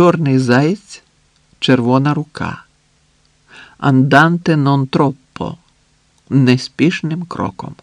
чорний заєць, червона рука. Анданте нон троппо неспішним кроком.